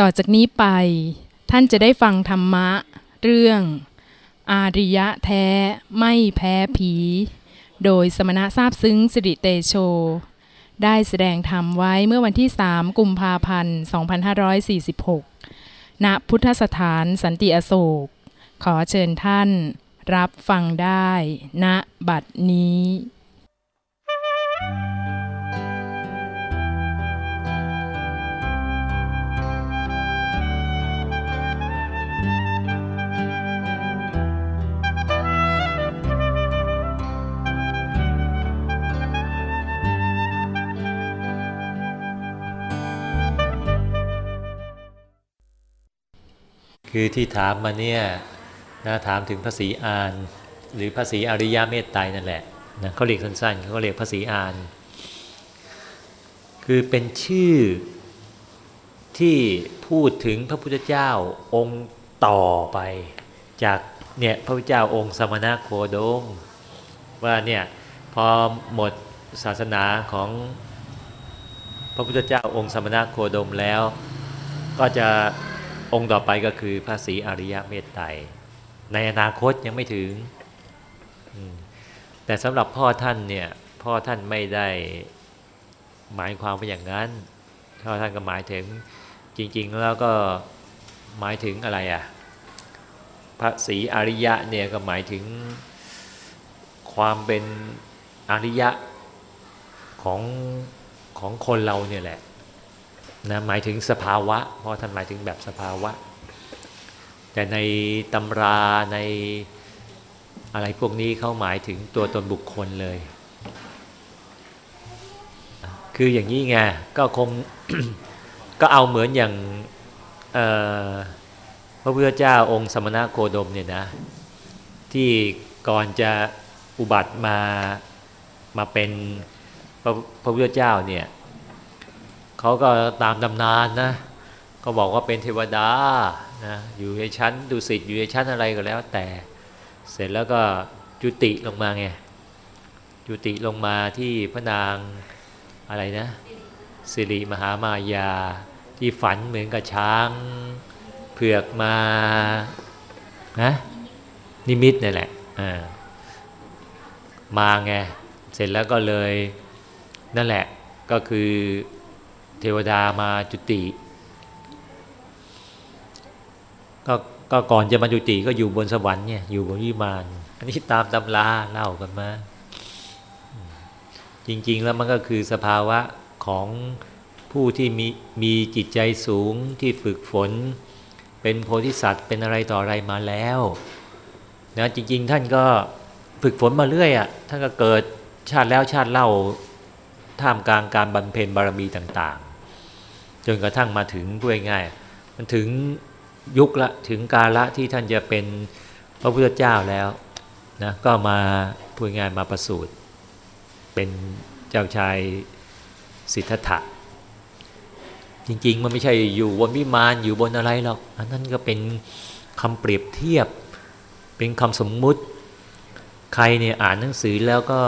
ต่อจากนี้ไป ท่านจะได้ฟังธรรมะ เรื่อง อาริยะแท้ไม่แพ้ผี โดยสมณะทราบซึ้งสิริเตโช ได้แสดงธรรมไว้เมื่อวันที่ 3 กุมภาพันธ์ 2546 ณ พุทธสถานสันติอโศก ขอเชิญท่านรับฟังได้ณบัดนี้ คือที่ถามมาเนี่ยนะถามถึงภาษีอาน หรือภาษีอริยเมตไตรนั่นแหละนะเขาเรียกสั้นๆเขาเรียกภาษีอาน คือเป็นชื่อที่พูดถึงพระพุทธเจ้าองค์ต่อไป จากเนี่ยพระพุทธเจ้าองค์สมณะโคดมว่าเนี่ยพอหมดศาสนาของพระพุทธเจ้าองค์สมณะโคดมแล้ว ก็จะ องค์ต่อไปก็คือพระศรีอริยเมตไตรในอนาคตยังไม่ถึง แต่สำหรับพ่อท่านเนี่ยพ่อท่านไม่ได้หมายความว่าอย่างนั้นพ่อท่านก็หมายถึงจริง ๆ แล้วก็หมายถึงอะไรอะ่ะพระศรีอริยะเนี่ยก็หมายถึงความเป็นอริยะของของคนเราเนี่ยแหละ นะหมายถึงสภาวะ เพราะท่านหมายถึงแบบสภาวะ แต่ในตำราในอะไรพวกนี้เขาหมายถึงตัวตนบุคคลเลย คืออย่างนี้ไงก็คงก็เอาเหมือนอย่างพระพุทธเจ้าองค์สมณะโคดมเนี่ยนะ ที่ก่อนจะอุบัติมามาเป็นพระพระพุทธเจ้าเนี่ย เขาก็ตามตำนานนะก็บอกว่าเป็นเทวดานะอยู่ในชั้นดุสิตอยู่ในชั้นอะไรก็แล้ว แต่เสร็จแล้วก็จุติลงมาไงจุติลงมาที่พระนางอะไรนะสิริมหามายาที่ฝันเหมือนกับช้างเผือกมานะนิมิตนี่แหละมาไงเสร็จแล้วก็เลยนั่นแหละก็คือ เทวดามาจุติก็ก็ก่อนจะมาจุติก็อยู่บนสวรรค์เนี่ยอยู่บนวิมานอันนี้ตามตำราเล่ากันมาจริง ๆ แล้วมันก็คือสภาวะของผู้ที่มีมีจิตใจสูงที่ฝึกฝน เป็นโพธิสัตว์เป็นอะไรต่ออะไรมาแล้วนะจริง ๆ ท่านก็ฝึกฝนมาเรื่อยอะ่ะท่านก็เกิดชาติแล้วชาติเล่าท่ามกลางการบำเพ็ญบารมีต่าง จนกระทั่งมาถึงด้วยง่าย มันถึงยุคละถึงกาละที่ท่านจะเป็นพระพุทธเจ้าแล้วนะก็มาพูดง่ายมาประสูติเป็นเจ้าชายสิทธัตถะจริง ๆ มันไม่ใช่อยู่บนวิมานอยู่บนอะไรหรอกอันนั้นก็เป็นคำเปรียบเทียบ เป็นคำสมมุติ ใครเนี่ยอ่านหนังสือแล้วก็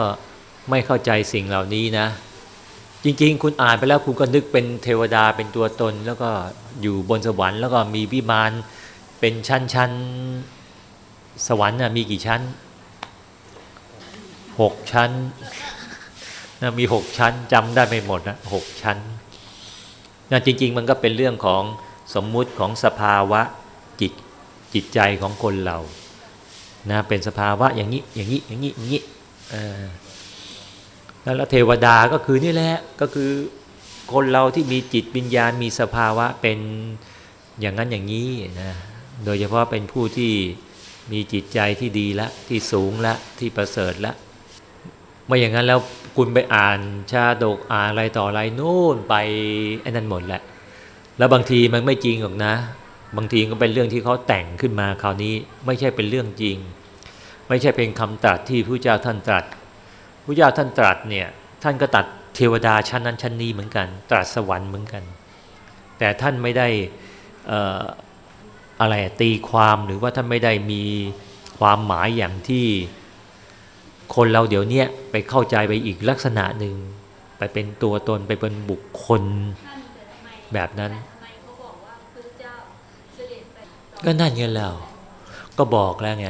ไม่เข้าใจสิ่งเหล่านี้นะ จริง ๆ คุณอ่านไปแล้วคุณก็นึกเป็นเทวดาเป็นตัวตน แล้วก็อยู่บนสวรรค์แล้วก็มีวิมานเป็นชั้นๆสวรรค์นะมีกี่ชั้นหกชั้นนะมีหกชั้นจำได้ไม่หมดนะหกชั้นนะจริง ๆ มันก็เป็นเรื่องของสมมุติของสภาวะจิตจิตใจของคนเรานะเป็นสภาวะอย่างนี้อย่างนี้อย่างนี้อย่างนี้ แล้วเทวดาก็คือนี่แหละก็คือคนเราที่มีจิตวิญญาณมีสภาวะเป็นอย่างนั้นอย่างนี้นะโดยเฉพาะเป็นผู้ที่มีจิตใจที่ดีละที่สูงละที่ประเสริฐละไม่อย่างนั้นแล้วคุณไปอ่านชาดกอ่านอะไรต่ออะไรนู่นไปไอ้นั่นหมดแหละ แล้วบางทีมันไม่จริงหรอกนะ บางทีก็เป็นเรื่องที่เขาแต่งขึ้นมาคราวนี้ไม่ใช่เป็นเรื่องจริง ไม่ใช่เป็นคำตรัสที่พระเจ้าท่านตรัส ระเจ้าท่านตรัสเนี่ยท่านก็ตัดเทวดาชั้นนั้นชั้นนี้เหมือนกัน ตรัสสวรรค์เหมือนกัน แต่ท่านไม่ได้อะไรตีความหรือว่าท่านไม่ได้มีความหมายอย่างที่คนเราเดี๋ยวนี้ไปเข้าใจไปอีกลักษณะหนึ่งไปเป็นตัวตนไปเป็นบุคคลแบบนั้น ก็นั่นไงแล้ว ก็บอกแล้วไง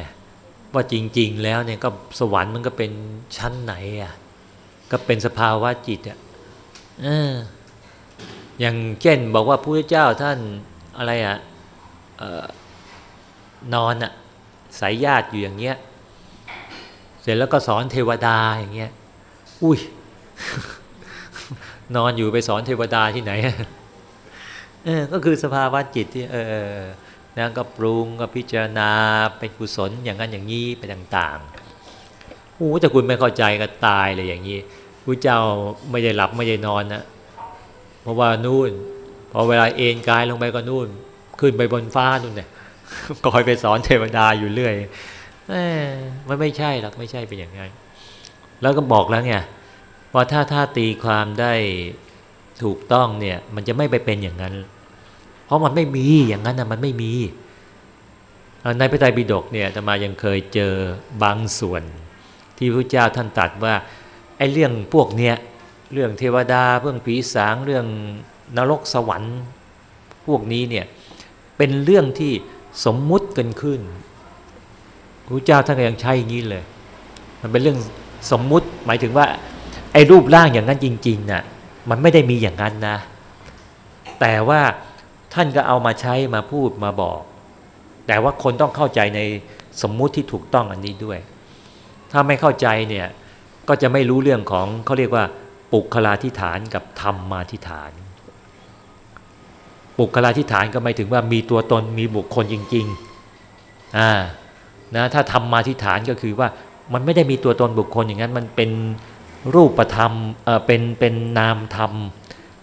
ว่าจริง ๆ แล้วเนี่ยก็สวรรค์มันก็เป็นชั้นไหนอะก็เป็นสภาวะจิตอะเอออย่างเช่นบอกว่าพระเจ้าท่านอะไรอะออนอนอะสายญาติอยู่อย่างเงี้ย เสร็จแล้วก็สอนเทวดาอย่างเงี้ย อุ้ย นอนอยู่ไปสอนเทวดาที่ไหนเออก็คือสภาวะจิตที่เออ นะก็ปรุงก็พิจารณาเป็นกุศลอย่างนั้นอย่างนี้ไปต่างๆโอ้แต่คุณไม่เข้าใจก็ตายเลยอย่างนี้พระเจ้าไม่ได้หลับไม่ได้นอนนะเพราะว่านู่นพอเวลาเอนกายลงไปก็นู่น ขึ้นไปบนฟ้านู่นเนี่ยก็คอยไปสอนเทวดาอยู่เรื่อยมันไม่ใช่หรอกไม่ใช่เป็นอย่างนั้นแล้วก็บอกแล้วไงว่าถ้าถ้าตีความได้ถูกต้องเนี่ย มันจะไม่ไปเป็นอย่างนั้น เพราะมันไม่มีอย่างนั้นนะมันไม่มีในพระไตรปิฎกเนี่ยธรรมายังเคยเจอบางส่วน ที่พระเจ้าท่านตรัสว่าไอ้เรื่องพวกเนี้ยเรื่องเทวดาเรื่องผีสางเรื่องนรกสวรรค์พวกนี้เนี่ยเป็นเรื่องที่สมมุติกันขึ้นพระเจ้าท่านก็ยังใช้อย่างนี้เลย มันเป็นเรื่องสมมุติหมายถึงว่าไอ้รูปร่างอย่างนั้นจริงๆน่ะมันไม่ได้มีอย่างนั้นนะ แต่ว่า ท่านก็เอามาใช้มาพูดมาบอก แต่ว่าคนต้องเข้าใจในสมมุติที่ถูกต้องอันนี้ด้วย ถ้าไม่เข้าใจเนี่ยก็จะไม่รู้เรื่องของเขาเรียกว่า ปุคลาธิฐานกับธรรมมาธิฐาน ปุคลาธิฐานก็หมายถึงว่ามีตัวตนมีบุคคลจริงๆอ่านะถ้าธรรมมาธิฐานก็คือว่ามันไม่ได้มีตัวตนบุคคลอย่างนั้นมันเป็นรูปธรรมเออเป็นเป็นนามธรรม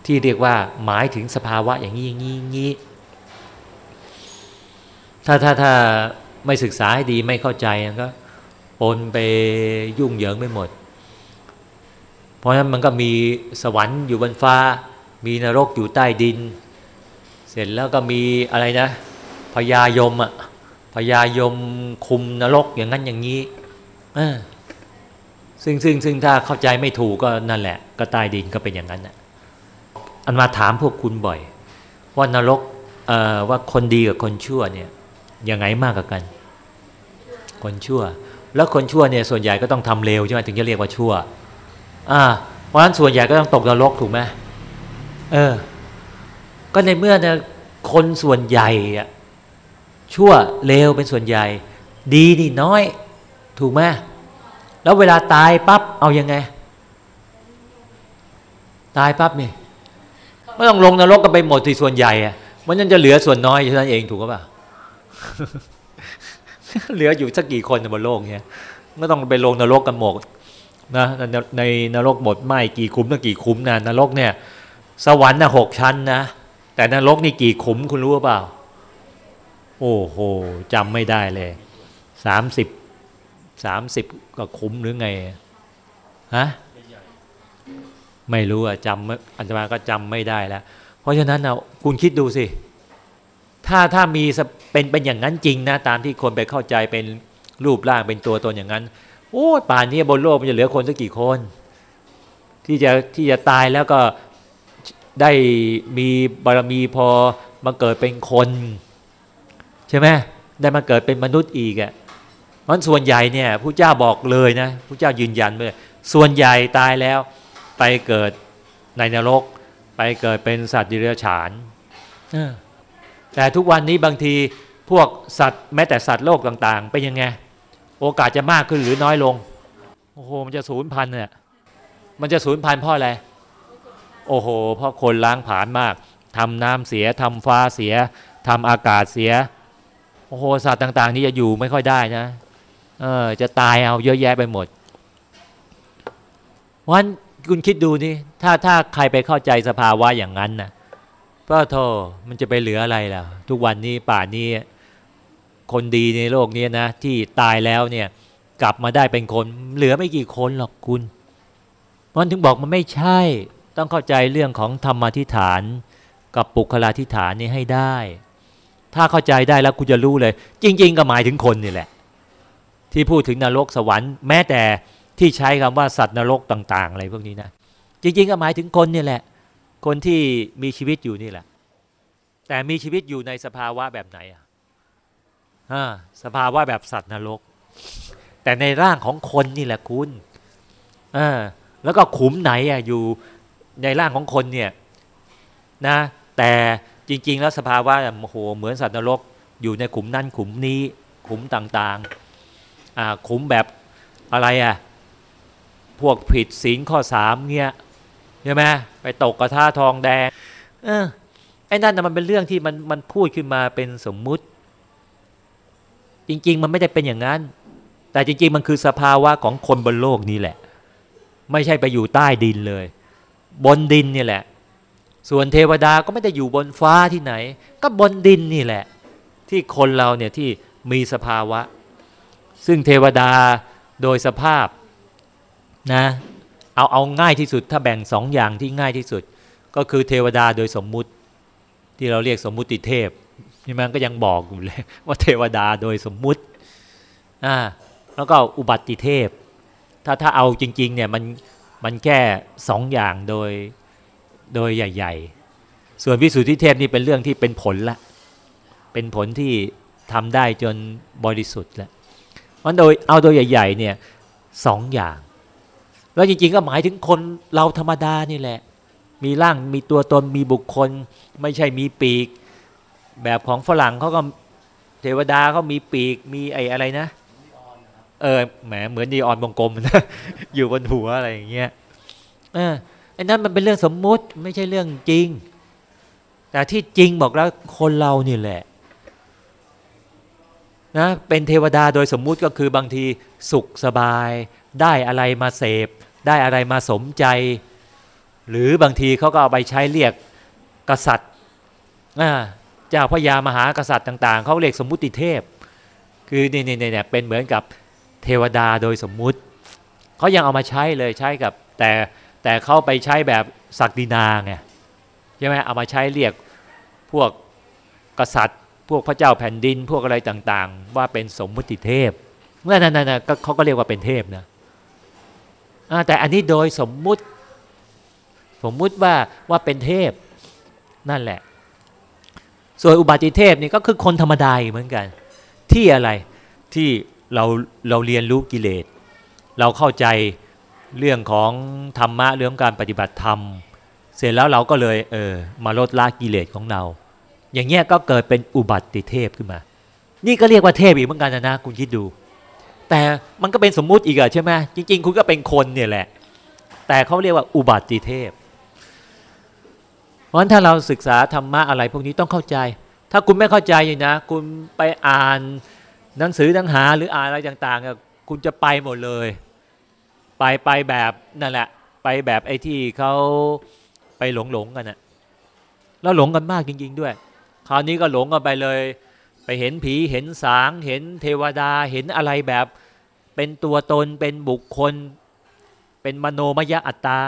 ที่เรียกว่าหมายถึงสภาวะอย่างนี้อย่างนี้งี้ถ้าถ้าถ้าไม่ศึกษาให้ดีไม่เข้าใจก็ปนไปยุ่งเหยิงไปหมด เพราะฉะนั้นมันก็มีสวรรค์อยู่บนฟ้า มีนรกอยู่ใต้ดิน เสร็จแล้วก็มีอะไรนะพญายมอะพญายมคุมนรกอย่างนั้นอย่างนี้ซึ่งซึ่งซึ่งถ้าเข้าใจไม่ถูกก็นั่นแหละ ก็ใต้ดินก็เป็นอย่างนั้นอะ อันมาถามพวกคุณบ่อย ว่านรกว่าคนดีกับคนชั่วเนี่ยยังไงมากกว่ากัน คนชั่ว แล้วคนชั่วเนี่ยส่วนใหญ่ก็ต้องทำเลวใช่ไหมถึงจะเรียกว่าชั่วอ่าเพราะฉะนั้นส่วนใหญ่ก็ต้องตกนรกถูกไหมเออ ก็ในเมื่อเนี่ยคนส่วนใหญ่อะชั่วเลวเป็นส่วนใหญ่ ดีนี่น้อย ถูกไหมแล้วเวลาตายปั๊บเอายังไง ตายปั๊บนี่ ไม่ต้องลงนรกกันไปหมดที่ส่วนใหญ่อะมันยังจะเหลือส่วนน้อยเท่านั้นเองถูกป่ะเหลืออยู่สักกี่คนในบนโลกเนี่ยไม่ต้องไปลงนรกกันหมดนะในนรกหมดไหมกี่คุ้มตั้งกี่คุ้มนะนรกเนี่ย สวรรค์นะหกชั้นนะแต่นรกนี่กี่คุ้มคุณรู้เปล่า โอ้โหจำไม่ได้เลยสามสิบสามสิบก็คุ้มหรือไงฮะ ไม่รู้อะจำอันตมาก็จำไม่ได้แล้ว เพราะฉะนั้นนะคุณคิดดูสิ ถ้าถ้ามีเป็นเป็นอย่างนั้นจริงนะ ตามที่คนไปเข้าใจเป็นรูปร่างเป็นตัวตนอย่างนั้น โอ้ป่านนี้บนโลกมันจะเหลือคนสักกี่คน ที่จะที่จะตายแล้วก็ได้มีบารมีพอมาเกิดเป็นคน ใช่ไหมได้มาเกิดเป็นมนุษย์อีกอะ่ะมันส่วนใหญ่เนี่ยผู้เจ้าบอกเลยนะผู้เจ้ายืนยันเลยส่วนใหญ่ตายแล้ว ไปเกิดในนรก ไปเกิดเป็นสัตว์ดิเรกชันแต่ทุกวันนี้บางทีพวกสัตว์แม้แต่สัตว์โลกต่าง ๆ เป็นยังไง โอกาสจะมากขึ้นหรือน้อยลง โอ้โห มันจะสูญพันธุ์เนี่ยมันจะสูญพันธุ์เพราะอะไร โอ้โห เพราะคนล้างผลาญมากทำน้ำเสียทำฟ้าเสียทำอากาศเสีย โอ้โห สัตว์ต่าง ๆ นี่จะอยู่ไม่ค่อยได้นะ เออ จะตายเอาเยอะแยะไปหมดวัน คุณคิดดูนี่ถ้าถ้าใครไปเข้าใจสภาวะอย่างนั้นนะก็โทมันจะไปเหลืออะไรล่ะ ทุกวันนี้ป่านี้คนดีในโลกนี้นะ ที่ตายแล้วเนี่ยกลับมาได้เป็นคน เหลือไม่กี่คนหรอกคุณมันถึงบอกมันไม่ใช่ ต้องเข้าใจเรื่องของธรรมาทิฐาน กับปุคลาทิฐานนี่ให้ได้ ถ้าเข้าใจได้แล้วคุณจะรู้เลย จริง ๆ ก็หมายถึงคนนี่แหละ ที่พูดถึงนรกสวรรค์แม้แต่ ที่ใช้คำว่าสัตว์นรกต่างๆอะไรพวกนี้นะจริงๆก็หมายถึงคนนี่แหละ คนที่มีชีวิตอยู่นี่แหละ แต่มีชีวิตอยู่ในสภาวะแบบไหนอะอ่าสภาวะแบบสัตว์นรก แต่ในร่างของคนนี่แหละคุณอ่าแล้วก็ขุมไหนอะอยู่ในร่างของคนเนี่ยนะแต่จริง ๆ แล้วสภาวะโอ้โหเหมือนสัตว์นรก อยู่ในขุมนั้นขุมนี้ ขุมต่างๆอ่าขุมแบบอะไรอะ พวกผิดศีลข้อสามเงี้ยใช่ไหมไปตกกระทะทองแดง เออไอ้นั่นนะมันเป็นเรื่องที่มันมันพูดขึ้นมาเป็นสมมุติ จริง ๆ มันไม่ได้เป็นอย่างนั้น แต่จริง ๆ มันคือสภาวะของคนบนโลกนี้แหละ ไม่ใช่ไปอยู่ใต้ดินเลย บนดินนี่แหละ ส่วนเทวดาก็ไม่ได้อยู่บนฟ้าที่ไหน ก็บนดินนี่แหละ ที่คนเราเนี่ยที่มีสภาวะ ซึ่งเทวดาโดยสภาพ นะเอาเอาง่ายที่สุดถ้าแบ่งสองอย่างที่ง่ายที่สุด ก็คือเทวดาโดยสมมุติที่เราเรียกสมมุติเทพนี่มันก็ยังบอกอยู่เลยว่าเทวดาโดยสมมุติอ่าแล้วก็อุบัติเทพ ถ้าถ้าเอาจริง ๆ เนี่ยมันมันแค่สองอย่างโดยโดยใหญ่ ๆ ส่วนวิสุทธิเทพนี่เป็นเรื่องที่เป็นผลละ เป็นผลที่ทำได้จนบริสุทธิ์ล้วมันโดยเอาโดยใหญ่ ๆ เนี่ยสองอย่าง แล้วจริงๆก็หมายถึงคนเราธรรมดานี่แหละ มีร่างมีตัวตนมีบุคคล ไม่ใช่มีปีก แบบของฝรั่งเขาก็เทวดาเขามีปีกมีไอ้อะไรนะเออแหมเหมือนดีออนวงกลมนะอยู่บนหัวอะไรอย่างเงี้ยเออไอ้นั้นมันเป็นเรื่องสมมุติไม่ใช่เรื่องจริง แต่ที่จริงบอกแล้วคนเรานี่แหละนะเป็นเทวดาโดยสมมุติก็คือบางทีสุขสบาย ได้อะไรมาเสพ ได้อะไรมาสมใจ หรือบางทีเขาก็เอาไปใช้เรียกกษัตริย์เจ้าพระยามหากษัตริย์ต่าง ๆเขาเรียกสมมุติเทพ คือนี่นี่เนี่ยเป็นเหมือนกับเทวดาโดยสมมุติเขายังเอามาใช้เลยใช้กับแต่แต่เขาไปใช้แบบศักดินาไงใช่ไหมเอามาใช้เรียกพวกกษัตริย์ พวกพระเจ้าแผ่นดินพวกอะไรต่างๆ ว่าเป็นสมมุติเทพนั่นนั่นๆเขาก็เรียกว่าเป็นเทพนะ แต่อันนี้โดยสมมุติ สมมุติว่าว่าเป็นเทพนั่นแหละ ส่วนอุบัติเทพนี่ก็คือคนธรรมดาเหมือนกัน ที่อะไรที่เราเราเรียนรู้กิเลส เราเข้าใจเรื่องของธรรมะเรื่องการปฏิบัติธรรม เสร็จแล้วเราก็เลยเออมาลดละกิเลสของเรา อย่างเงี้ยก็เกิดเป็นอุบัติเทพขึ้นมา นี่ก็เรียกว่าเทพอีกเหมือนกันนะนะคุณคิดดู แต่มันก็เป็นสมมุติอีกอะใช่ไหมจริง ๆ คุณก็เป็นคนเนี่ยแหละ แต่เขาเรียกว่าอุบัติเทพ เพราะฉะนั้นถ้าเราศึกษาธรรมะอะไรพวกนี้ต้องเข้าใจ ถ้าคุณไม่เข้าใจอยู่นะ คุณไปอ่านหนังสือหนังหาหรืออ่านอะไรต่างๆคุณจะไปหมดเลย ไปไปแบบนั่นแหละ ไปแบบไอ้ที่เขาไปหลงหลงกันนะแล้วหลงกันมากจริง ๆ ด้วย คราวนี้ก็หลงกันไปเลย ไปเห็นผีเห็นสาง เห็นเทวดาเห็นอะไรแบบ เป็นตัวตนเป็นบุคคล เป็นมโนมยอัตตา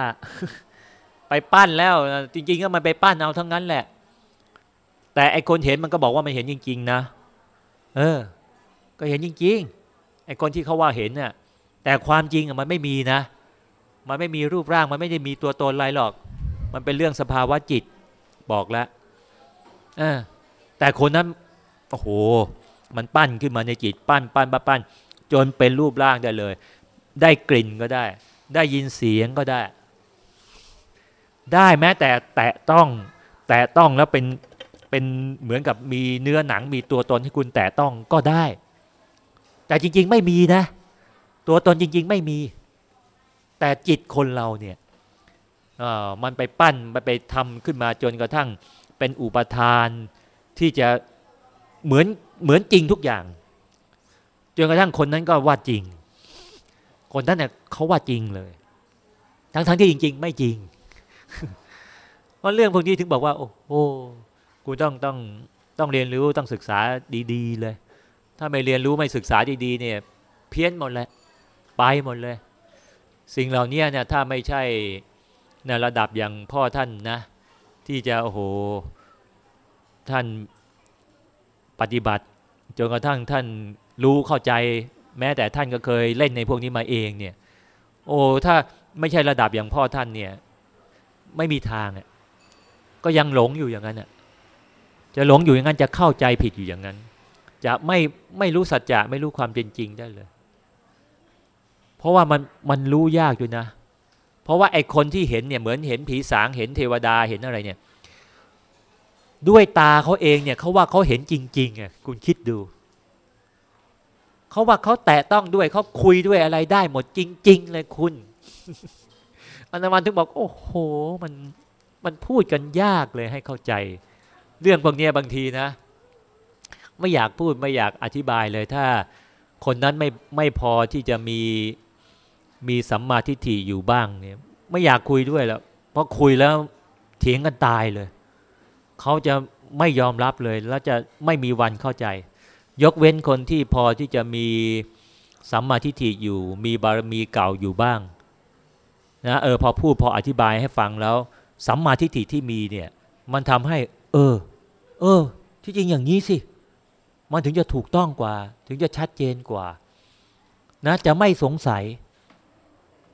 ไปปั้นแล้ว จริง ๆ ก็มันไปปั้นเอาทั้งนั้นแหละ แต่ไอคนเห็นมันก็บอกว่ามันเห็นจริง ๆ นะ เออ ก็เห็นจริง ๆ ไอคนที่เขาว่าเห็นเนี่ยแต่ความจริงอะมันไม่มีนะ มันไม่มีรูปร่างมันไม่ได้มีตัวตนอะไรหรอก มันเป็นเรื่องสภาวะจิตบอกแล้ว เออ แต่คนนั้น โอ้โห มันปั้นขึ้นมาในจิตปั้นปั้นปั้นปั้นจนเป็นรูปร่างได้เลย ได้กลิ่นก็ได้ ได้ยินเสียงก็ได้ ได้แม้แต่แตะต้องแตะต้องแล้วเป็นเป็นเหมือนกับมีเนื้อหนังมีตัวตนให้คุณแตะต้องก็ได้ แต่จริง ๆ ไม่มีนะ ตัวตนจริง ๆ ไม่มี แต่จิตคนเราเนี่ยมันไปปั้นมันไปทำขึ้นมาจนกระทั่งเป็นอุปทานที่จะ เหมือนเหมือนจริงทุกอย่างจนกระทั่งคนนั้นก็ว่าจริง คนนั้นเนี่ยเขาว่าจริงเลย ทั้งๆทที่จริง ๆ ไม่จริงเพราะเรื่องพวกนี้ถึงบอกว่า โอ้โหกูต้องต้องต้องเรียนรู้ต้องศึกษาดี ๆ เลย ถ้าไม่เรียนรู้ไม่ศึกษาดีๆ เนี่ย เพี้ยนหมดเลยไปหมดเลย สิ่งเหล่านี้เนี่ยถ้าไม่ใช่ในระดับอย่างพ่อท่านนะ ที่จะโอ้โหท่าน ปฏิบัติ จนกระทั่งท่านรู้เข้าใจ แม้แต่ท่านก็เคยเล่นในพวกนี้มาเองเนี่ย โอ้ถ้าไม่ใช่ระดับอย่างพ่อท่านเนี่ย ไม่มีทางอะก็ยังหลงอยู่อย่างนั้นอะจะหลงอยู่อย่างนั้นจะเข้าใจผิดอยู่อย่างนั้น จะไม่ไม่รู้สัจจะไม่รู้ความเป็นจริงได้เลย เพราะว่ามันมันรู้ยากอยู่นะ เพราะว่าไอ้คนที่เห็นเนี่ยเหมือนเห็นผีสางเห็นเทวดาเห็นอะไรเนี่ย ด้วยตาเขาเองเนี่ยเขาว่าเขาเห็นจริงๆอะคุณคิดดูเขาว่าเขาแตะต้องด้วยเขาคุยด้วยอะไรได้หมดจริง ๆ เลยคุณอันนันถึงบอก โอ้โห มันมันพูดกันยากเลยให้เข้าใจ เรื่องพวกนี้บางทีนะ ไม่อยากพูดไม่อยากอธิบายเลย ถ้าคนนั้นไม่ไม่พอที่จะมีมีสัมมาทิฏฐิอยู่บ้างเนี่ย ไม่อยากคุยด้วยแล้วเพราะคุยแล้วเถียงกันตายเลย เขาจะไม่ยอมรับเลย แล้วจะไม่มีวันเข้าใจ ยกเว้นคนที่พอที่จะมีสัมมาทิฏฐิอยู่ มีบารมีเก่าอยู่บ้างนะเออพอพูดพออธิบายให้ฟังแล้วสัมมาทิฏฐิที่มีเนี่ย มันทำให้ เออ เออ ที่จริงอย่างนี้สิ มันถึงจะถูกต้องกว่า ถึงจะชัดเจนกว่า นะจะไม่สงสัย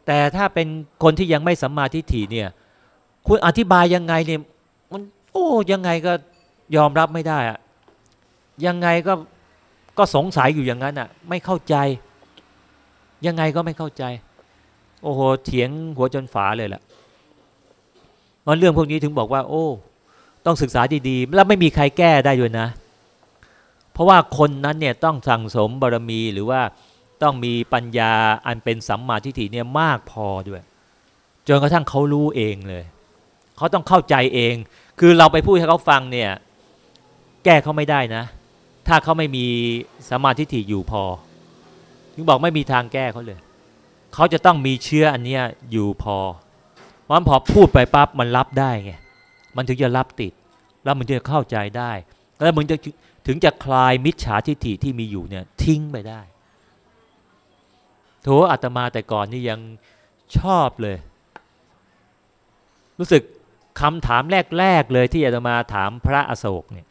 แต่ถ้าเป็นคนที่ยังไม่สัมมาทิฏฐิเนี่ย คุณอธิบายยังไงเนี่ย โอ้ยังไงก็ยอมรับไม่ได้อะยังไงก็ก็สงสัยอยู่อย่างนั้นอะ ไม่เข้าใจ ยังไงก็ไม่เข้าใจ โอ้โหเถียงหัวจนฝาเลยแหละมันเรื่องพวกนี้ถึงบอกว่า โอ้ ต้องศึกษาดีๆ แล้วไม่มีใครแก้ได้ด้วยนะ เพราะว่าคนนั้นเนี่ยต้องสั่งสมบารมีหรือว่าต้องมีปัญญาอันเป็นสัมมาทิฏฐิเนี่ยมากพอด้วยจนกระทั่งเขารู้เองเลย เขาต้องเข้าใจเอง คือเราไปพูดให้เขาฟังเนี่ย แก้เขาไม่ได้นะ ถ้าเขาไม่มีสมาทิฏฐิอยู่พอ ถึงบอกไม่มีทางแก้เขาเลย เขาจะต้องมีเชื้ออันเนี้ยอยู่พอเพราะพอพูดไปปั๊บมันรับได้ไง มันถึงจะรับติด แล้วมันจะเข้าใจได้ แล้วมันจะถึงจะคลายมิจฉาทิฏฐิที่มีอยู่เนี่ยทิ้งไปได้โถอาตมาแต่ก่อนนี่ยังชอบเลย รู้สึก คำถามแรก ๆ เลยที่อาตมาถามพระอโศกเนี่ย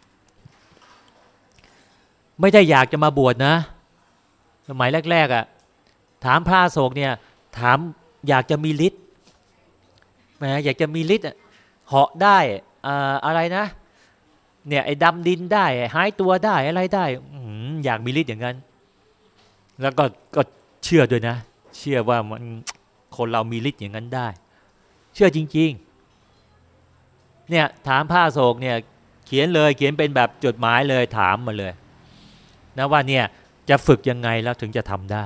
ไม่ได้อยากจะมาบวชนะ สมัยแรก ๆอะ่ะถามพระอโศกเนี่ยถามอยากจะมีฤทธิ์แหมอยากจะมีฤทธิ์เหาะได้อะไรนะเนี่ยไอ้ดำดินได้หายตัวได้อะไรได้อยากมีฤทธิ์อย่างนั้น แล้วก็ก็เชื่อด้วยนะ เชื่อว่ามันคนเรามีฤทธิ์อย่างนั้นได้ เชื่อจริง ๆ เนี่ยถามพระโศกเนี่ยเขียนเลยเขียนเป็นแบบจดหมายเลยถามมาเลยนะว่าเนี่ยจะฝึกยังไงแล้วถึงจะทำได้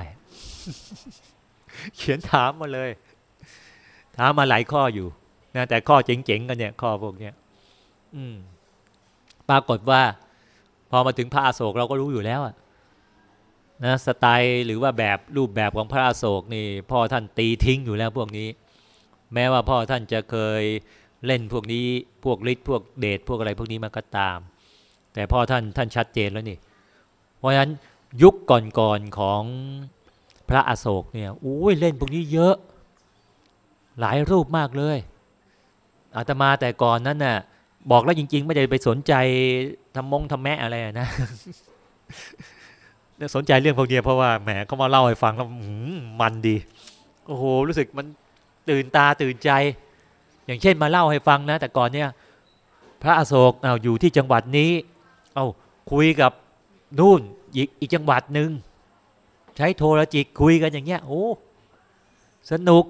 เขียนถามมาเลย ถามมาหลายข้ออยู่นะแต่ข้อเจ๋งๆกันเนี่ย ข้อพวกเนี้ยอืม ปรากฏว่า พอมาถึงพระอโศกเราก็รู้อยู่แล้วอะนะสไตล์หรือว่าแบบรูปแบบของพระอโศกนี่ พ่อท่านตีทิ้งอยู่แล้วพวกนี้ แม้ว่าพ่อท่านจะเคย เล่นพวกนี้พวกฤทธิ์พวกเดชพวกอะไรพวกนี้มาก็ตาม แต่พ่อท่านท่านชัดเจนแล้วนี่ เพราะฉะนั้นยุคก่อนๆของพระอโศกเนี่ยอุ้ยเล่นพวกนี้เยอะ หลายรูปมากเลยอาตมาแต่ก่อนนั้นน่ะบอกแล้วจริง ๆ ไม่ได้ไปสนใจทำมงทำแม่อะไรนะสนใจเรื่องพวกนี้เพราะว่าแหมเขามาเล่าให้ฟังแล้วมันดี โอ้โหรู้สึกมันตื่นตาตื่นใจ อย่างเช่นมาเล่าให้ฟังนะ แต่ก่อนเนี่ยพระอโศกเอาอยู่ที่จังหวัดนี้ เอาคุยกับนู่นอีกอีกจังหวัดหนึ่งใช้โทรจิตคุยกันอย่างเงี้ยโอ้สนุก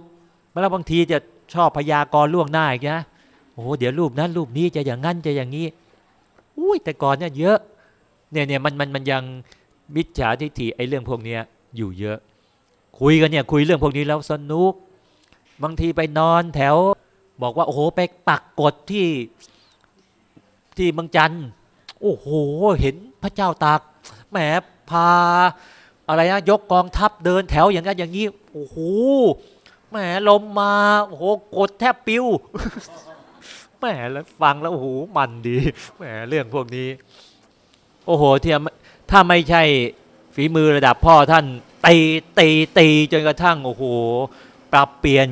แล้วบางทีจะชอบพยากรณ์ล่วงหน้าอีกนะโอ้เดี๋ยวรูปนั้นรูปนี้จะอย่างนั้นจะอย่างนี้อุ้ยแต่ก่อนเนี่ยเยอะเนี่ยเนี่ยมันมันมันยังมิจฉาทิฏฐิไอ้เรื่องพวกเนี้ยอยู่เยอะ คุยกันเนี่ยคุยเรื่องพวกนี้แล้วสนุก บางทีไปนอนแถว บอกว่าโอ้โหไปปักกดที่ที่เมืองจันโอ้โหเห็นพระเจ้าตากแหมพาอะไรนะยกกองทัพเดินแถวอย่างนั้นอย่างนี้โอ้โหแหมลมมาโอ้โหกดแทบปิวแหมแล้วฟังแล้วโอ้โหมันดีแหมเรื่องพวกนี้ โอ้โหเทียมถ้าไม่ใช่ฝีมือระดับพ่อท่านตีตีตีจนกระทั่งโอ้โหปรับเปลี่ยน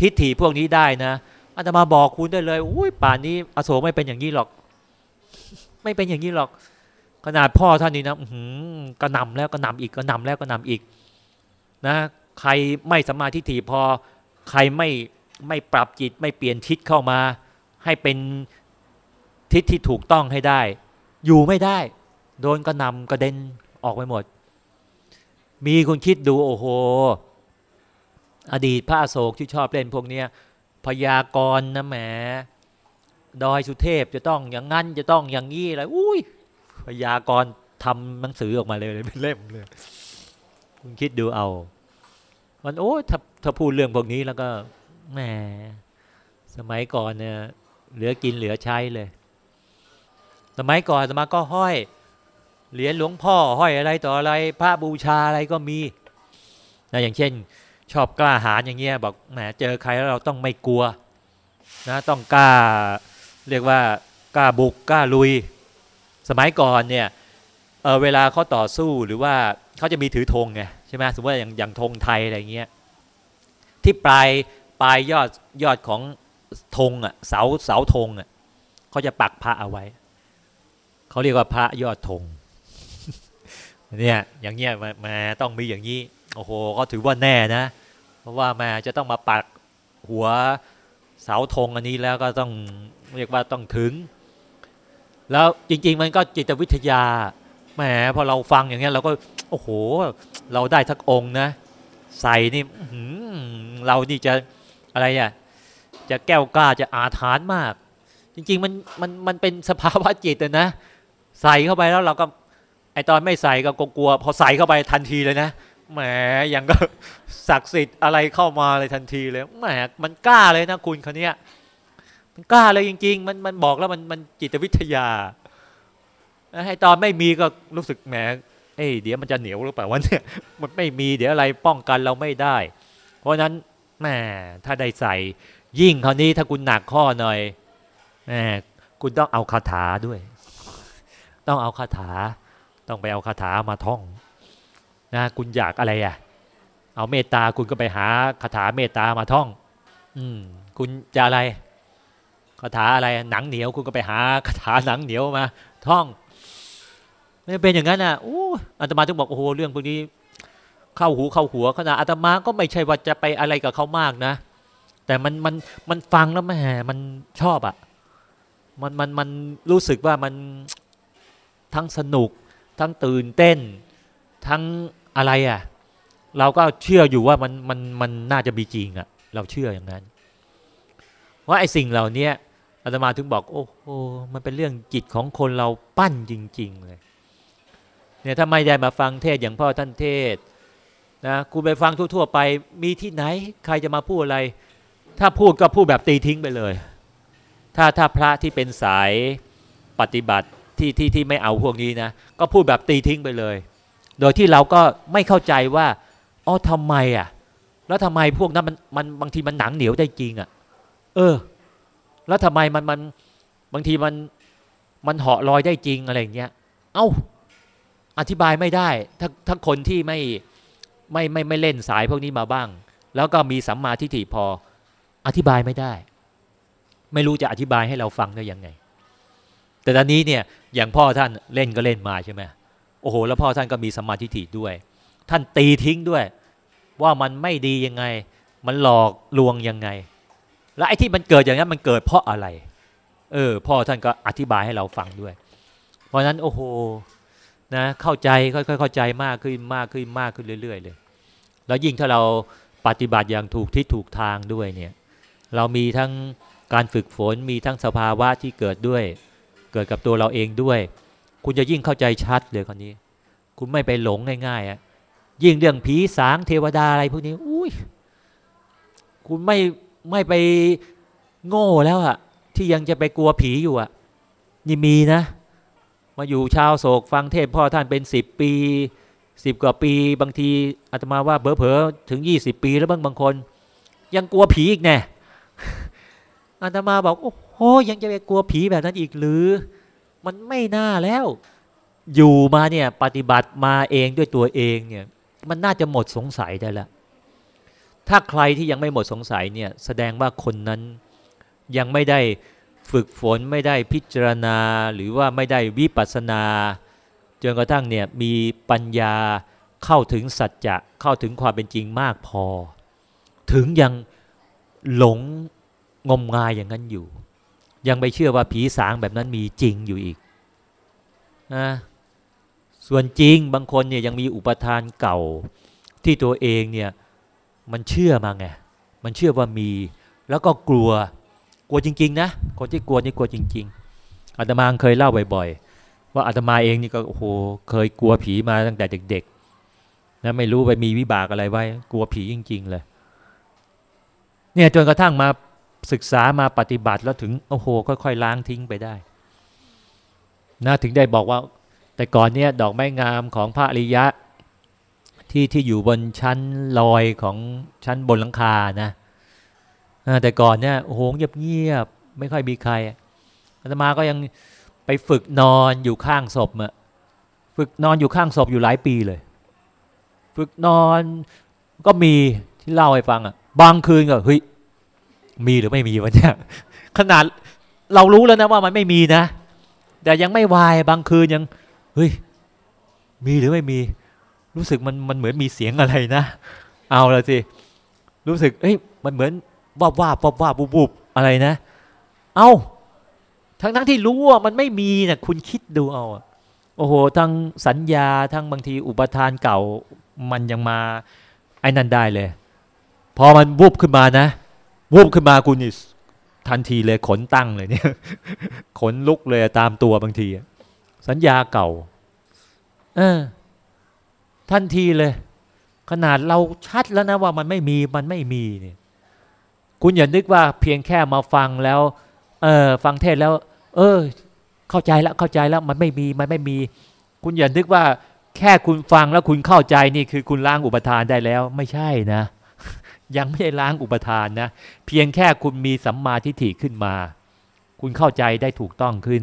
ทิฏฐิพวกนี้ได้นะ อาจจะมาบอกคุณได้เลยอุ้ยป่านนี้อโศกไม่เป็นอย่างนี้หรอก ไม่เป็นอย่างนี้หรอก ขนาดพ่อท่านนี่นะกระนำแล้วกระนำอีกกระนำแล้วกระนำอีก นะ ใครไม่สมาธิฏฐิพอ ใครไม่ไม่ปรับจิตไม่เปลี่ยนทิศเข้ามา ให้เป็นทิศที่ถูกต้องให้ได้ อยู่ไม่ได้ โดนกระนำกระเด็นออกไปหมด มีคุณคิดดูโอ้โห อดีตพระอโศกที่ชอบเล่นพวกเนี้ย พยากรณ์นะแหมดอยสุเทพจะต้องอย่างนั้นจะต้องอย่างนี้อะไรอุ้ยพยากรณ์ทำหนังสือออกมาเลยเป็นเล่มเลยคุณคิดดูเอา มันโอ้ถ้าถ้าพูดเรื่องพวกนี้แล้วก็แหมสมัยก่อนเนี่ยเหลือกินเหลือใช้เลย สมัยก่อนสมัยก็ห้อยเหรียญหลวงพ่อห้อยอะไรต่ออะไร พระบูชาอะไรก็มีนะอย่างเช่น ชอบกล้าหาญอย่างเงี้ยบอกแหมเจอใครแล้วเราต้องไม่กลัวนะต้องกล้าเรียกว่ากล้าบุกกล้าลุย สมัยก่อนเนี่ยเเวลาเขาต่อสู้หรือว่าเขาจะมีถือธงไงใช่ไหมสมมติว่าอย่างอย่างธงไทยอะไรเงี้ยที่ปลายปลายยอดยอดของธงอะเสาเสาธงอะเขาจะปักพระเอาไว้เขาเรียกว่าพระยอดธงเนี่ยอย่างเงี้ยมามาต้องมีอย่างนี้โอ้โหก็ถือว่าแน่นะ เพราะว่าแมาจะต้องมาปักหัวเสาธงอันนี้แล้วก็ต้องเรียกว่าต้องถึง แล้วจริง ๆ มันก็จิตวิทยาแหมพอเราฟังอย่างเงี้ยเราก็โอ้โห เราได้ทักองค์นะ ใส่นี่อืเรานี่จะอะไรอะจะแก้วกล้าจะอาถรรพ์มาก จริง ๆ มันมันมันเป็นสภาวะจิตนะใส่เข้าไปแล้วเราก็ไอตอนไม่ใส่ก็กลัวพอใส่เข้าไปทันทีเลยนะ แหมยังก็ศักดิ์สิทธิ์อะไรเข้ามาเลยทันทีเลยแหมมันกล้าเลยนะคุณคนเนี้ยมันกล้าเลยจริง ๆ มันมันบอกแล้วมันมันจิตวิทยาให้ตอนไม่มีก็รู้สึกแหมเอ้ยเดี๋ยวมันจะเหนียวหรือเปล่าวะเนี่ยมันไม่มีเดี๋ยวอะไรป้องกันเราไม่ได้ เพราะฉะนั้นแหมถ้าได้ใส่ยิ่งคราวนี้ถ้าคุณหนักข้อหน่อยแหมคุณต้องเอาคาถาด้วย ต้องเอาคาถา ต้องไปเอาคาถามาท่อง นะคุณอยากอะไรอะ เอาเมตตาคุณก็ไปหาคาถาเมตตามาท่อง อืมคุณจะอะไรคาถาอะไรหนังเหนียวคุณก็ไปหาคาถาหนังเหนียวมา ท่องไม่เป็นอย่างนั้นอะโอ้อาตมาถึงบอกโอ้โหเรื่องพวกนี้ เข้าหูเข้าหัวขนาดอาตมาก็ไม่ใช่ว่าจะไปอะไรกับเขามากนะ แต่มันมันมันฟังแล้วแหมมันชอบอะมันมันมันรู้สึกว่ามันทั้งสนุก ทั้งตื่นเต้น ทั้ง อะไรอะ เราก็เชื่ออยู่ว่ามันมันมันน่าจะมีจริงอะ เราเชื่ออย่างนั้น ว่าไอ้สิ่งเหล่านี้อาตมาถึงบอก โอ้โหมันเป็นเรื่องจิตของคนเราปั้นจริง ๆ เลย เนี่ยถ้าไม่ได้มาฟังเทศอย่างพ่อท่านเทศนะคุณไปฟังทั่วๆไป มีที่ไหน ใครจะมาพูดอะไร ถ้าพูดก็พูดแบบตีทิ้งไปเลย ถ้าถ้าพระที่เป็นสายปฏิบัติที่ที่ที่ไม่เอาพวกนี้นะ ก็พูดแบบตีทิ้งไปเลย โดยที่เราก็ไม่เข้าใจว่าอ๋อทำไมอะ แล้วทำไมพวกนั้นมันมันบางทีมันหนังเหนียวได้จริงอะ เออ แล้วทำไมมันมันบางทีมันมันเหาะลอยได้จริงอะไรอย่างเงี้ย เอ้า อธิบายไม่ได้ ถ้าถ้าคนที่ไม่ไม่ไม่ไม่เล่นสายพวกนี้มาบ้าง แล้วก็มีสัมมาทิฏฐิพอ อธิบายไม่ได้ ไม่รู้จะอธิบายให้เราฟังได้ยังไง แต่ตอนนี้เนี่ยอย่างพ่อท่านเล่นก็เล่นมาใช่ไหม โอ้โห แล้วพ่อท่านก็มีสมาทิฏฐิด้วย ท่านตีทิ้งด้วย ว่ามันไม่ดียังไง มันหลอกลวงยังไง แล้วไอ้ที่มันเกิดอย่างนั้นมันเกิดเพราะอะไร เออ พ่อท่านก็อธิบายให้เราฟังด้วย เพราะฉะนั้นโอ้โหนะเข้าใจค่อยๆเข้าใจมากขึ้นมากขึ้นมากขึ้นเรื่อย ๆ เลย แล้วยิ่งถ้าเราปฏิบัติอย่างถูกที่ถูกทางด้วยเนี่ย เรามีทั้งการฝึกฝนมีทั้งสภาวะที่เกิดด้วย เกิดกับตัวเราเองด้วย คุณจะยิ่งเข้าใจชัดเลยคนนี้ คุณไม่ไปหลงง่ายๆอะ่ะยิ่งเรื่องผีสางเทวดาอะไรพวกนี้ อุ้ยคุณไม่ไม่ไปโง่แล้วอะ่ะที่ยังจะไปกลัวผีอยู่อะ่ะนี่มีนะ มาอยู่ชาวโศกฟังเทศพ่อท่านเป็นสิบปีสิบกว่าปีบางทีอาตมาว่าเผลอๆถึงยี่สิบปีแล้วบางบางคน ยังกลัวผีอีกแน่อาตมาบอกโอ้โหยังจะไปกลัวผีแบบนั้นอีกหรือ มันไม่น่าแล้ว อยู่มาเนี่ยปฏิบัติมาเองด้วยตัวเองเนี่ยมันน่าจะหมดสงสัยได้แล้ว ถ้าใครที่ยังไม่หมดสงสัยเนี่ยแสดงว่าคนนั้นยังไม่ได้ฝึกฝนไม่ได้พิจารณา หรือว่าไม่ได้วิปัสสนาจนกระทั่งเนี่ยมีปัญญาเข้าถึงสัจจะเข้าถึงความเป็นจริงมากพอ ถึงยังหลงงมงายอย่างนั้นอยู่ ยังไปเชื่อว่าผีสางแบบนั้นมีจริงอยู่อีกนะส่วนจริงบางคนเนี่ยยังมีอุปทานเก่าที่ตัวเองเนี่ยมันเชื่อมาไงมันเชื่อว่ามี แล้วก็กลัวกลัวจริง ๆ นะ คนที่กลัวนี่กลัวจริง ๆอาตมาเคยเล่าบ่อย ๆ ว่าอาตมาเองนี่ก็โอ้โหเคยกลัวผีมาตั้งแต่เด็กๆนะไม่รู้ไปมีวิบากอะไรไว้ กลัวผีจริง ๆ เลย เนี่ยจนกระทั่งมา ศึกษามาปฏิบัติแล้วถึงโอ้โหค่อยๆล้างทิ้งไปได้นะถึงได้บอกว่า แต่ก่อนเนี่ยดอกไม้งามของพระอริยะที่ที่อยู่บนชั้นลอยของชั้นบนหลังคานะแต่ก่อนเนี่ยโหงเงียบๆไม่ค่อยมีใครอาตมาก็ยังไปฝึกนอนอยู่ข้างศพอะฝึกนอนอยู่ข้างศพอยู่หลายปีเลย ฝึกนอนก็มีที่เล่าให้ฟังอะบางคืนก็เฮ้ย มีหรือไม่มีวะเนี่ยขนาดเรารู้แล้วนะว่ามันไม่มีนะ แต่ยังไม่วายบางคืนยังเฮ้ยมีหรือไม่มี รู้สึกมันมันเหมือนมีเสียงอะไรนะ เอาละสิรู้สึกเอ้ยมันเหมือนว่าว่าว่าว่าบุบบุบอะไรนะ เอาทั้งทั้งที่รู้ว่ามันไม่มีนะคุณคิดดูเอาโอ้โหทั้งสัญญาทั้งบางทีอุปทานเก่า มันยังมาไอ้นั่นได้เลย พอมันวุบขึ้นมานะ วุบขึ้นมาคุณนี่ทันทีเลยขนตั้งเลยเนี่ย ขนลุกเลยตามตัวบางที สัญญาเก่า เออ ทันทีเลย ขนาดเราชัดแล้วนะว่ามันไม่มีมันไม่มีเนี่ย คุณอย่านึกว่าเพียงแค่มาฟังแล้ว เออ ฟังเทศแล้ว เออ เข้าใจแล้วเข้าใจแล้วมันไม่มีมันไม่มี คุณอย่านึกว่า แค่คุณฟังแล้วคุณเข้าใจนี่คือคุณล้างอุปทานได้แล้ว ไม่ใช่นะ ยังไม่ได้ล้างอุปทานนะ เพียงแค่คุณมีสัมมาทิฏฐิขึ้นมา คุณเข้าใจได้ถูกต้องขึ้น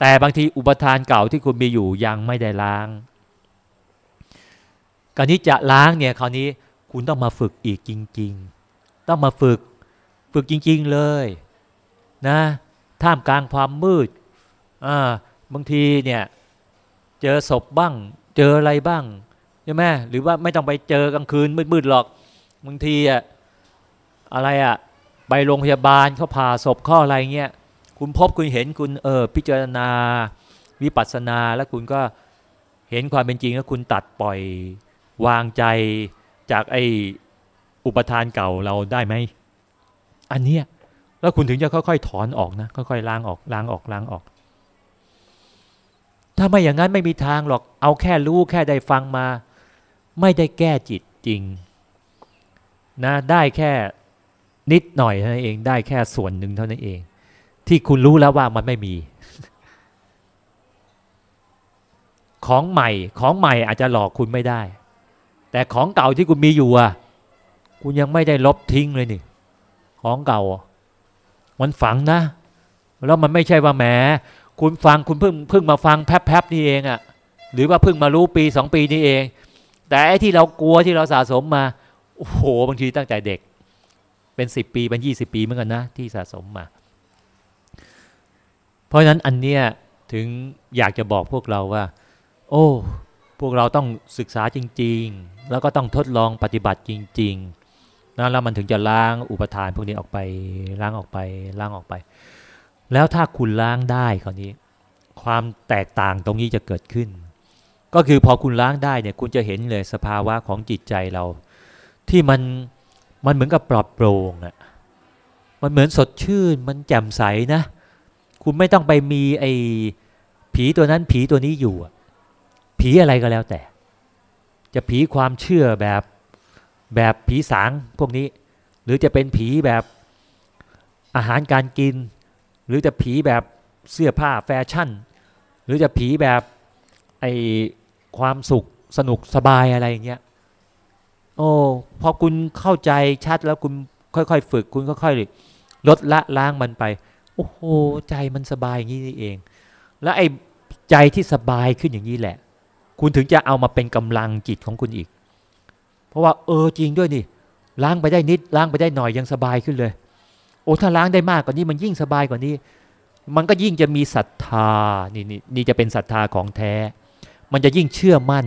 แต่บางทีอุปทานเก่าที่คุณมีอยู่ยังไม่ได้ล้างการนี้จะล้างเนี่ยคราวนี้คุณต้องมาฝึกอีกจริง ๆ ต้องมาฝึกฝึกจริง ๆเลยนะท่ามกลางความมืดอ่าบางทีเนี่ยเจอศพบ้าง เจออะไรบ้างใช่ไหมหรือว่าไม่ต้องไปเจอกลางคืนมืดๆหรอก บางทีอะอะไรอะไปโรงพยาบาลเขาผ่าศพข้ออะไรเงี้ยคุณพบคุณเห็นคุณเออพิจารณาวิปัสสนาแล้วคุณก็เห็นความเป็นจริงแล้วคุณตัดปล่อยวางใจจากไอ้อุปทานเก่าเราได้ไหมอันเนี้ยแล้วคุณถึงจะค่อยๆถอนออกนะค่อยๆล้างออกล้างออกล้างออก ถ้าไม่อย่างนั้นไม่มีทางหรอกเอาแค่รู้แค่ได้ฟังมา ไม่ได้แก้จิตจริง นะได้แค่นิดหน่อยเท่านั้นเองได้แค่ส่วนหนึ่งเท่านั้นเอง ที่คุณรู้แล้วว่ามันไม่มี ของใหม่ของใหม่อาจจะหลอกคุณไม่ได้ แต่ของเก่าที่คุณมีอยู่อะคุณยังไม่ได้ลบทิ้งเลยนี่ ของเก่า มันฝังนะ แล้วมันไม่ใช่ว่าแหมคุณฟังคุณเพิ่งเพิ่งมาฟังแป๊บๆนี่เองอะ่ะ หรือว่าเพิ่งมารู้ปีสองปีนี่เอง แต่ไอ้ที่เรากลัวที่เราสะสมมา โอ้โหบางทีตั้งแต่เด็ก เป็นสิบปีเป็นยี่สิบปีเหมือนกันนะ ที่สะสมมา เพราะฉะนั้นอันเนี้ยถึงอยากจะบอกพวกเราว่า โอ้ พวกเราต้องศึกษาจริง ๆ แล้วก็ต้องทดลองปฏิบัติจริงๆนะแล้วมันถึงจะล้างอุปทานพวกนี้ออกไปล้างออกไปล้างออกไป แล้วถ้าคุณล้างได้คราวนี้ ความแตกต่างตรงนี้จะเกิดขึ้น ก็คือพอคุณล้างได้เนี่ยคุณจะเห็นเลยสภาวะของจิตใจเรา ที่มันมันเหมือนกับปลอดโปร่งอะ่ะมันเหมือนสดชื่นมันแจ่มใสนะ คุณไม่ต้องไปมีไอ้ผีตัวนั้นผีตัวนี้อยู่ ผีอะไรก็แล้วแต่ จะผีความเชื่อแบบแบบผีสางพวกนี้ หรือจะเป็นผีแบบอาหารการกิน หรือจะผีแบบเสื้อผ้าแฟชั่น หรือจะผีแบบไอความสุขสนุกสบายอะไรอย่างเงี้ย โอ้พอคุณเข้าใจชัดแล้วคุณค่อยๆ ฝึกคุณค่อยๆลดละล้างมันไป โอ้โหใจมันสบายอย่างนี้นี่เอง แล้วไอ้ใจที่สบายขึ้นอย่างนี้แหละ คุณถึงจะเอามาเป็นกำลังจิตของคุณอีก เพราะว่า เออจริงด้วยนี่ล้างไปได้นิดล้างไปได้หน่อยยังสบายขึ้นเลย โอ้ถ้าล้างได้มากกว่านี้มันยิ่งสบายกว่านี้ มันก็ยิ่งจะมีศรัทธานี่นี่นี่จะเป็นศรัทธาของแท้ มันจะยิ่งเชื่อมั่น